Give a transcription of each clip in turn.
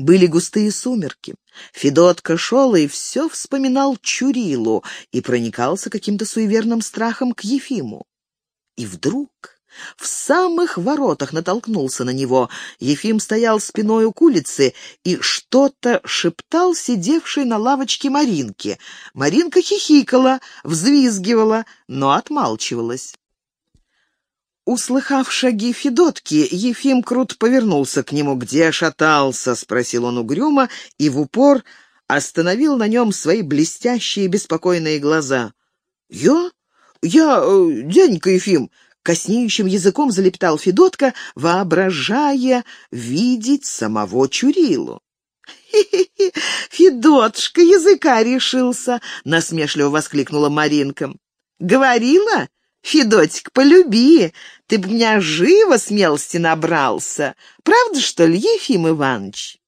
Были густые сумерки. Федотка шел и все вспоминал Чурилу и проникался каким-то суеверным страхом к Ефиму. И вдруг в самых воротах натолкнулся на него. Ефим стоял спиной к улице и что-то шептал сидевшей на лавочке Маринке. Маринка хихикала, взвизгивала, но отмалчивалась. Услыхав шаги Федотки, Ефим Крут повернулся к нему. «Где шатался?» — спросил он угрюмо и в упор остановил на нем свои блестящие беспокойные глаза. «Я? Я, э, дяденька Ефим!» — коснеющим языком залептал Федотка, воображая видеть самого Чурилу. «Хе-хе-хе! Федотушка языка решился!» — насмешливо воскликнула Маринка. «Говорила?» Федотик, полюби, ты б меня живо смелости набрался. Правда, что ли, Ефим Иванович?»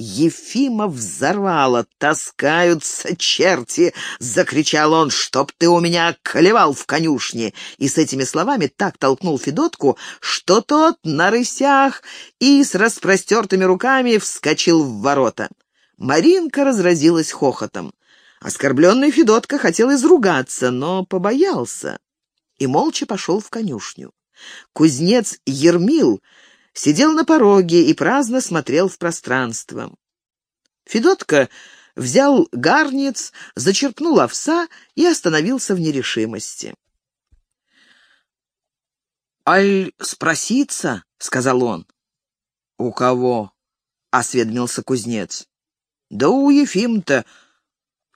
Ефима взорвала. «Таскаются черти!» — закричал он, «чтоб ты у меня колевал в конюшне!» И с этими словами так толкнул Федотку, что тот на рысях и с распростертыми руками вскочил в ворота. Маринка разразилась хохотом. Оскорбленный Федотка хотел изругаться, но побоялся и молча пошел в конюшню. Кузнец Ермил сидел на пороге и праздно смотрел в пространство. Федотка взял гарниц, зачерпнул овса и остановился в нерешимости. «Аль спроситься?» — сказал он. «У кого?» — осведомился кузнец. «Да у Ефим-то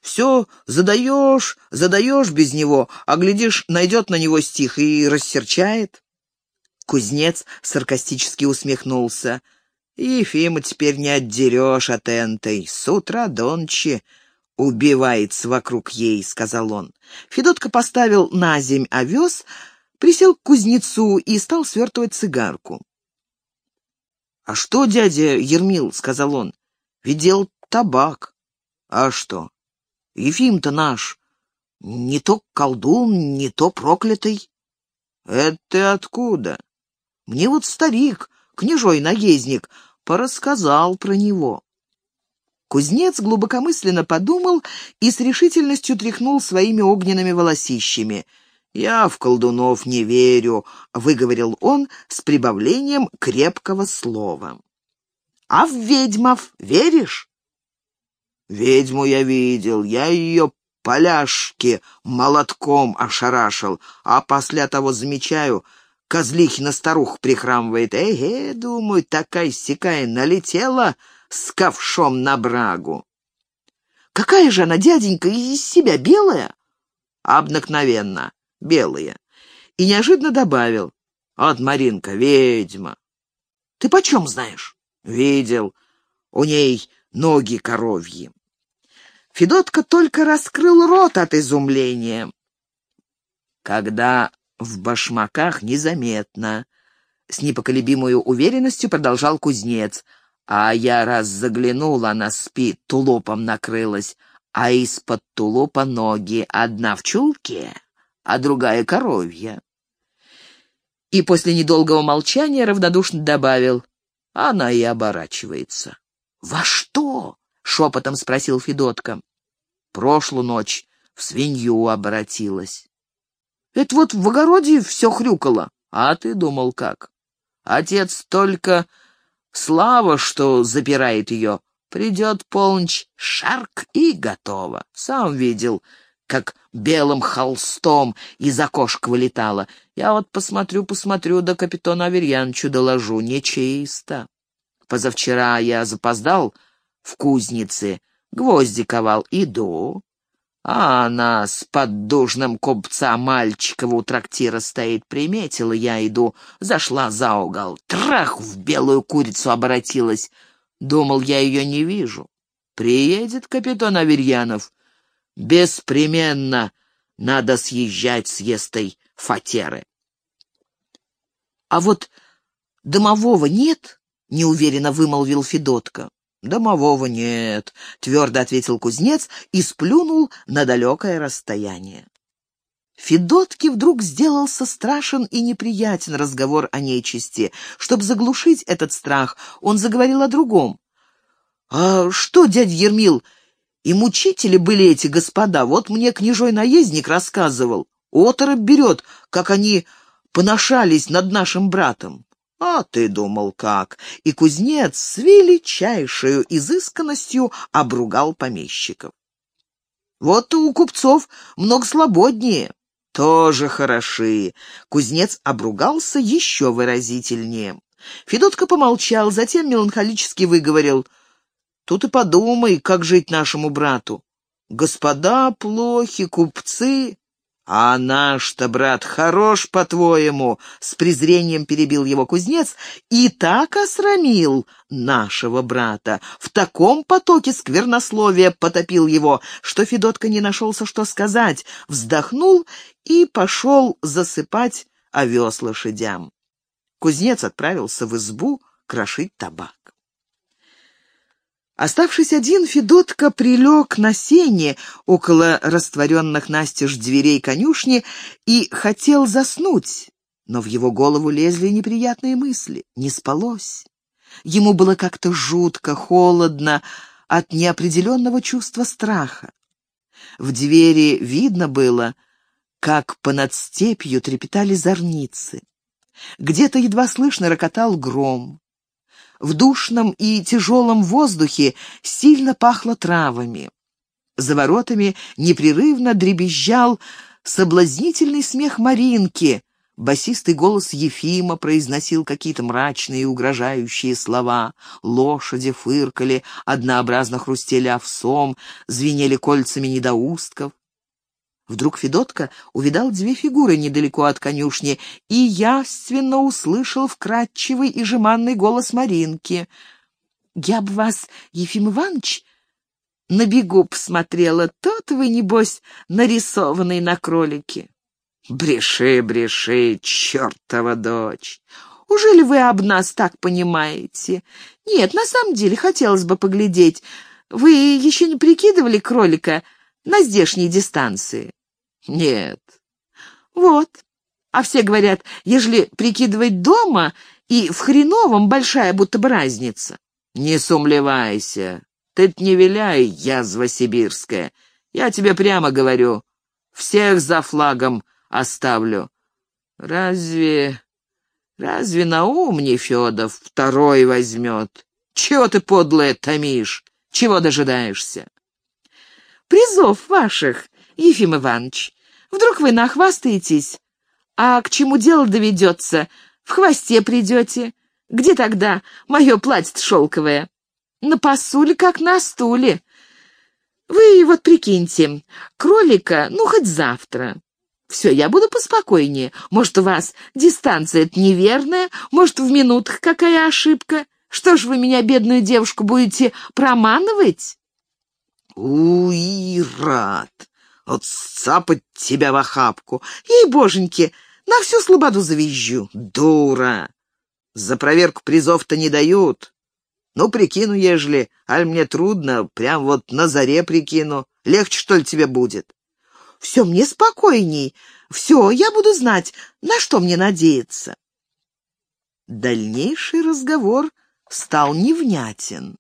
все задаешь, задаешь без него, а, глядишь, найдет на него стих и рассерчает. Кузнец саркастически усмехнулся. Ефима теперь не отдерешь от энтой. С утра до ночи убивается вокруг ей, — сказал он. Федотка поставил на земь овес, присел к кузнецу и стал свертывать цигарку. — А что, дядя Ермил, — сказал он, — видел табак. А что? Ефим-то наш не то колдун, не то проклятый. Это ты откуда? Мне вот старик, княжой-наездник, порассказал про него. Кузнец глубокомысленно подумал и с решительностью тряхнул своими огненными волосищами. «Я в колдунов не верю», — выговорил он с прибавлением крепкого слова. «А в ведьмов веришь?» Ведьму я видел, я ее поляшки молотком ошарашил, а после того замечаю, козлихина старух прихрамывает. Эге, думаю, такая-сякая налетела с ковшом на брагу. Какая же она, дяденька, из себя белая? Обыкновенно, белая. И неожиданно добавил. Вот Маринка, ведьма. Ты почем знаешь? Видел. У ней ноги коровьи. Федотка только раскрыл рот от изумления. Когда в башмаках незаметно, с непоколебимой уверенностью продолжал кузнец, а я раз заглянул, она спит, тулупом накрылась, а из-под тулупа ноги, одна в чулке, а другая коровья. И после недолгого молчания равнодушно добавил, она и оборачивается. «Во что?» — шепотом спросил Федотка. «Прошлую ночь в свинью обратилась». «Это вот в огороде все хрюкало». «А ты думал как?» «Отец только слава, что запирает ее. Придет полночь, шарк и готово. Сам видел, как белым холстом из окошка вылетала. Я вот посмотрю-посмотрю, да капитану Аверьяновичу доложу, нечисто. Позавчера я запоздал в кузнице, гвозди ковал, иду. А она с поддужным купца мальчикова у трактира стоит, приметила, я иду, зашла за угол, трах, в белую курицу обратилась. Думал, я ее не вижу. Приедет капитан Аверьянов. Беспременно надо съезжать с естой фатеры. А вот домового нет? неуверенно вымолвил Федотка. «Домового нет», — твердо ответил кузнец и сплюнул на далекое расстояние. Федотке вдруг сделался страшен и неприятен разговор о нечисти. Чтобы заглушить этот страх, он заговорил о другом. «А что, дядя Ермил, и мучители были эти господа? Вот мне княжой наездник рассказывал. Оторопь берет, как они поношались над нашим братом. А ты думал как? И кузнец с величайшей изысканностью обругал помещиков. Вот у купцов много свободнее. Тоже хороши. Кузнец обругался еще выразительнее. Федотка помолчал, затем меланхолически выговорил. «Тут и подумай, как жить нашему брату. Господа плохи, купцы, «А наш-то, брат, хорош, по-твоему!» — с презрением перебил его кузнец и так осрамил нашего брата. В таком потоке сквернословия потопил его, что Федотка не нашелся, что сказать, вздохнул и пошел засыпать овес лошадям. Кузнец отправился в избу крошить табак. Оставшись один, Федотка прилег на сене около растворенных настежь дверей конюшни и хотел заснуть, но в его голову лезли неприятные мысли. Не спалось. Ему было как-то жутко, холодно от неопределенного чувства страха. В двери видно было, как понад степью трепетали зорницы. Где-то едва слышно рокотал гром. В душном и тяжелом воздухе сильно пахло травами. За воротами непрерывно дребезжал соблазнительный смех Маринки. Басистый голос Ефима произносил какие-то мрачные и угрожающие слова. Лошади фыркали, однообразно хрустели овсом, звенели кольцами недоустков. Вдруг Федотка увидал две фигуры недалеко от конюшни и явственно услышал вкрадчивый и жеманный голос Маринки. «Я б вас, Ефим Иванович, на бегу посмотрела. Тот вы, небось, нарисованный на кролике». «Бреши, бреши, чертова дочь! Ужели вы об нас так понимаете? Нет, на самом деле, хотелось бы поглядеть. Вы еще не прикидывали кролика на здешней дистанции?» Нет. Вот. А все говорят, ежели прикидывать дома и в хреновом большая будто бы разница. Не сумлевайся. ты не виляй, язва сибирская. Я тебе прямо говорю, всех за флагом оставлю. Разве... разве Наум не Федов второй возьмет? Чего ты, подлая, томишь? Чего дожидаешься? Призов ваших Ефим Иванович, вдруг вы нахвастаетесь, а к чему дело доведется, в хвосте придете. Где тогда мое платье шелковое? На посуле, как на стуле. Вы вот прикиньте, кролика, ну, хоть завтра. Все, я буду поспокойнее. Может, у вас дистанция неверная, может, в минутах какая ошибка. Что ж вы меня, бедную девушку, будете проманывать? Уй, рад! Вот сцапать тебя в охапку. Ей, боженьки, на всю слободу завизжу. Дура! За проверку призов-то не дают. Ну, прикину, ежели, аль мне трудно, прям вот на заре прикину. Легче, что ли, тебе будет? Все, мне спокойней. Все, я буду знать, на что мне надеяться. Дальнейший разговор стал невнятен.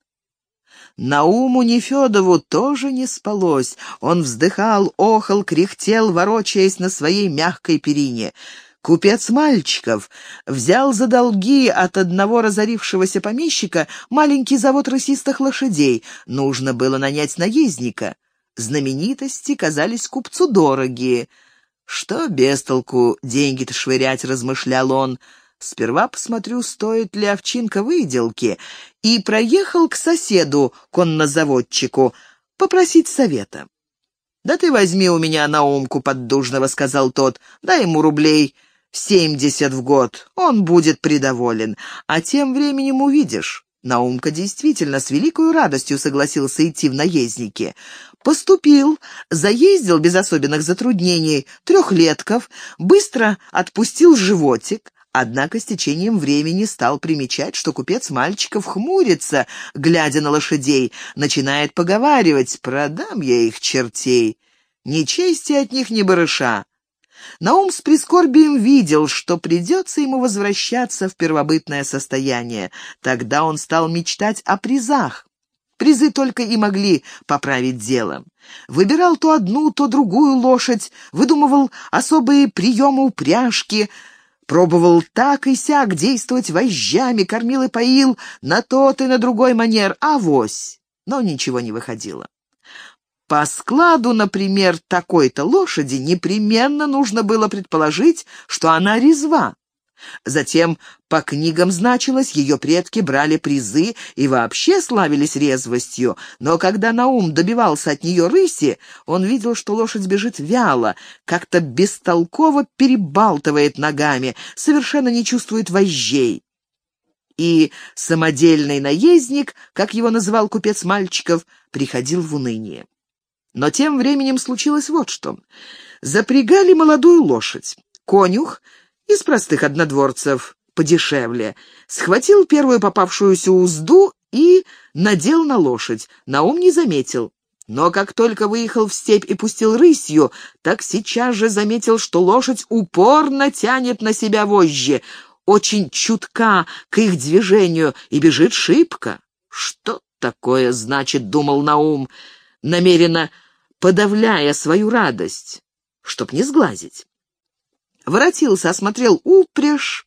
Науму Нефедову тоже не спалось. Он вздыхал, охал, кряхтел, ворочаясь на своей мягкой перине. Купец Мальчиков взял за долги от одного разорившегося помещика маленький завод рысистых лошадей. Нужно было нанять наездника. Знаменитости казались купцу дорогие. Что без толку деньги-то швырять, размышлял он. Сперва посмотрю, стоит ли овчинка выделки, и проехал к соседу, коннозаводчику, попросить совета. «Да ты возьми у меня наумку поддужного», — сказал тот, — «дай ему рублей семьдесят в год, он будет придоволен, а тем временем увидишь». Наумка действительно с великой радостью согласился идти в наездники. Поступил, заездил без особенных затруднений трехлетков, быстро отпустил животик, Однако с течением времени стал примечать, что купец мальчиков хмурится, глядя на лошадей, начинает поговаривать «продам я их чертей». Ни чести от них, ни барыша. Наум с прискорбием видел, что придется ему возвращаться в первобытное состояние. Тогда он стал мечтать о призах. Призы только и могли поправить дело. Выбирал то одну, то другую лошадь, выдумывал особые приемы упряжки, пробовал так и сяк действовать вожжами, кормил и поил на тот и на другой манер, авось, но ничего не выходило. По складу, например, такой-то лошади непременно нужно было предположить, что она резва. Затем по книгам значилось, ее предки брали призы и вообще славились резвостью, но когда Наум добивался от нее рыси, он видел, что лошадь бежит вяло, как-то бестолково перебалтывает ногами, совершенно не чувствует вожжей. И самодельный наездник, как его называл купец мальчиков, приходил в уныние. Но тем временем случилось вот что. Запрягали молодую лошадь. Конюх из простых однодворцев подешевле схватил первую попавшуюся узду и надел на лошадь. Наум не заметил. Но как только выехал в степь и пустил рысью, так сейчас же заметил, что лошадь упорно тянет на себя вожжи, очень чутка к их движению и бежит шибко. «Что такое значит?» — думал Наум, намеренно подавляя свою радость, чтоб не сглазить. Воротился, осмотрел упряжь,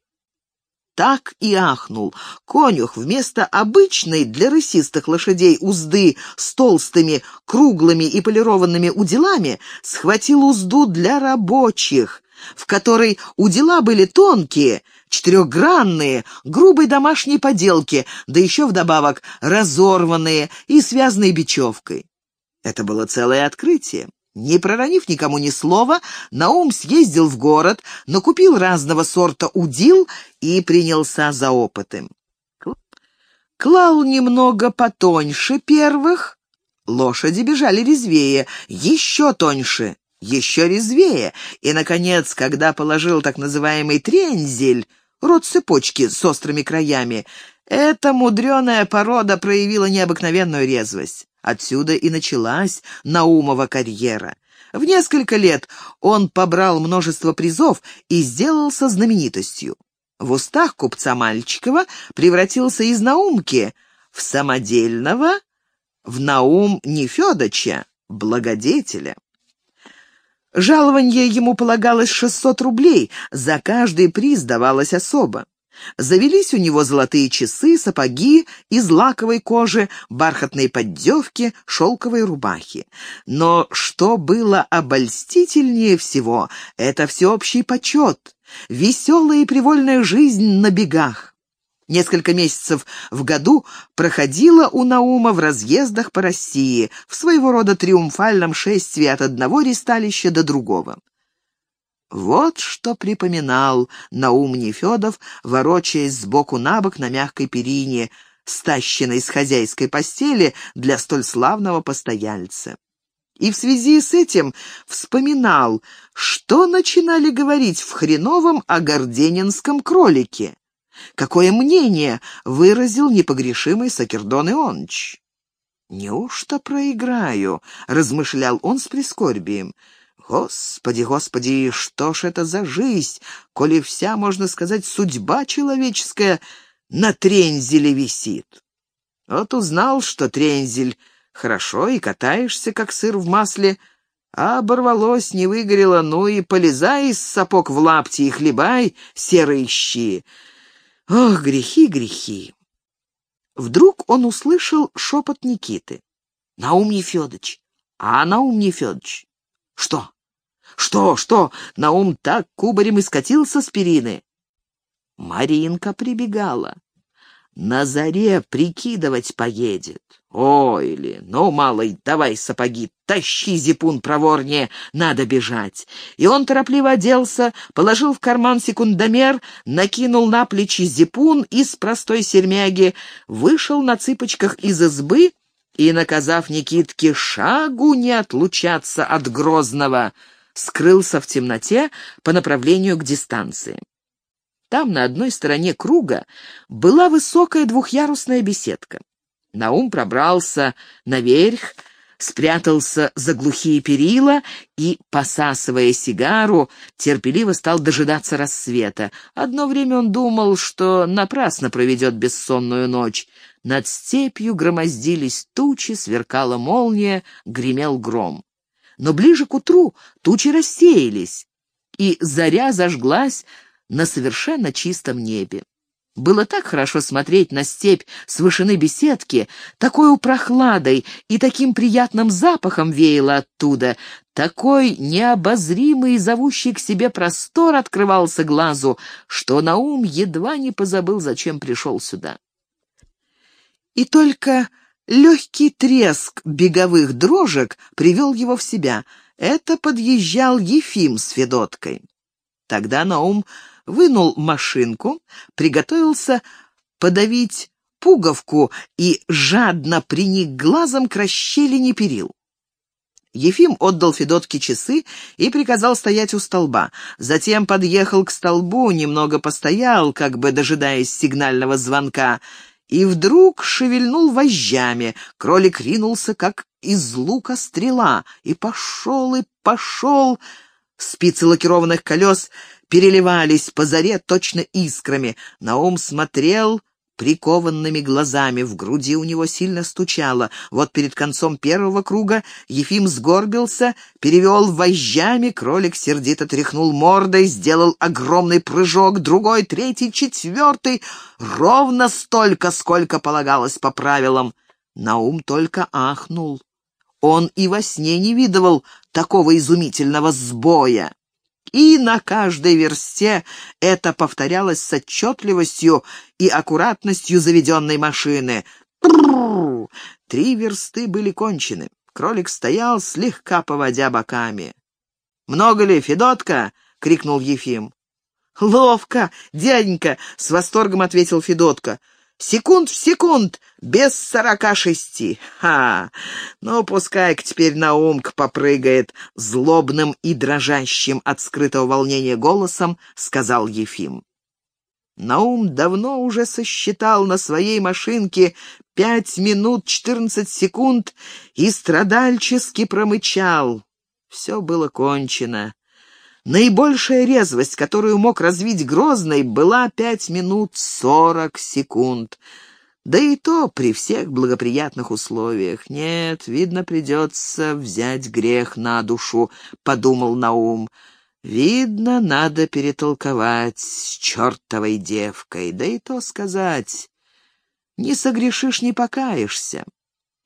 так и ахнул. Конюх вместо обычной для рысистых лошадей узды с толстыми, круглыми и полированными уделами схватил узду для рабочих, в которой удила были тонкие, четырехгранные, грубой домашней поделки, да еще вдобавок разорванные и связанные бечевкой. Это было целое открытие. Не проронив никому ни слова, Наум съездил в город, накупил разного сорта удил и принялся за опыты. Клал немного потоньше первых, лошади бежали резвее, еще тоньше, еще резвее, и, наконец, когда положил так называемый трензель, рот цепочки с острыми краями, эта мудреная порода проявила необыкновенную резвость. Отсюда и началась Наумова карьера. В несколько лет он побрал множество призов и сделался знаменитостью. В устах купца Мальчикова превратился из Наумки в самодельного, в Наум Нефедоча, благодетеля. Жалование ему полагалось 600 рублей, за каждый приз давалось особо. Завелись у него золотые часы, сапоги из лаковой кожи, бархатные поддевки, шелковые рубахи. Но что было обольстительнее всего, это всеобщий почет, веселая и привольная жизнь на бегах. Несколько месяцев в году проходила у Наума в разъездах по России, в своего рода триумфальном шествии от одного ристалища до другого. Вот что припоминал Наум Нефедов, ворочаясь сбоку на бок на мягкой перине, стащенной с хозяйской постели для столь славного постояльца. И в связи с этим вспоминал, что начинали говорить в Хреновом о горденинском кролике. Какое мнение выразил непогрешимый Сакердон Ионыч. «Неужто проиграю?» — размышлял он с прискорбием. Господи, господи, что ж это за жизнь, коли вся, можно сказать, судьба человеческая на трензеле висит? Вот узнал, что трензель хорошо и катаешься, как сыр в масле, а оборвалось, не выгорело, ну и полезай из сапог в лапти и хлебай серые щи. Ох, грехи, грехи! Вдруг он услышал шепот Никиты. «Наум Нефедыч! А, Наум Нефедыч, что?» Что, что, Наум так кубарем и скатился с перины? Маринка прибегала. На заре прикидывать поедет. Ой ли, ну, малый, давай сапоги, тащи зипун проворнее, надо бежать. И он торопливо оделся, положил в карман секундомер, накинул на плечи зипун из простой сермяги, вышел на цыпочках из избы и, наказав Никитке шагу не отлучаться от Грозного, — скрылся в темноте по направлению к дистанции. Там, на одной стороне круга, была высокая двухъярусная беседка. Наум пробрался наверх, спрятался за глухие перила и, посасывая сигару, терпеливо стал дожидаться рассвета. Одно время он думал, что напрасно проведет бессонную ночь. Над степью громоздились тучи, сверкала молния, гремел гром. Но ближе к утру тучи рассеялись, и заря зажглась на совершенно чистом небе. Было так хорошо смотреть на степь с вышины беседки, такой прохладой и таким приятным запахом веяло оттуда, такой необозримый и зовущий к себе простор открывался глазу, что Наум едва не позабыл, зачем пришел сюда и только легкий треск беговых дрожек привел его в себя. Это подъезжал Ефим с Федоткой. Тогда Наум вынул машинку, приготовился подавить пуговку и жадно приник глазом к расщелине перил. Ефим отдал Федотке часы и приказал стоять у столба. Затем подъехал к столбу, немного постоял, как бы дожидаясь сигнального звонка, и вдруг шевельнул вожжами. Кролик ринулся, как из лука стрела, и пошел, и пошел. Спицы лакированных колес переливались по заре точно искрами. Наум смотрел прикованными глазами, в груди у него сильно стучало. Вот перед концом первого круга Ефим сгорбился, перевел вожжами, кролик сердито тряхнул мордой, сделал огромный прыжок, другой, третий, четвертый, ровно столько, сколько полагалось по правилам. Наум только ахнул. Он и во сне не видывал такого изумительного сбоя. И на каждой версте это повторялось с отчетливостью и аккуратностью заведенной машины. Три версты были кончены. Кролик стоял, слегка поводя боками. «Много ли, Федотка?» — крикнул Ефим. «Ловко, дяденька!» — с восторгом ответил Федотка. Секунд в секунд, без сорока шести. Ха! Ну, пускай-ка теперь Наумка попрыгает, злобным и дрожащим от скрытого волнения голосом сказал Ефим. Наум давно уже сосчитал на своей машинке пять минут четырнадцать секунд и страдальчески промычал. Все было кончено. Наибольшая резвость, которую мог развить Грозный, была пять минут сорок секунд. Да и то при всех благоприятных условиях. Нет, видно, придется взять грех на душу, — подумал Наум. Видно, надо перетолковать с чертовой девкой, да и то сказать. Не согрешишь, не покаешься.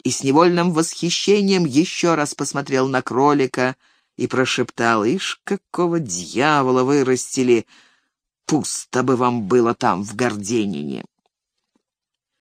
И с невольным восхищением еще раз посмотрел на кролика — и прошептал, «Ишь, какого дьявола вырастили! Пусто бы вам было там, в Горденине!»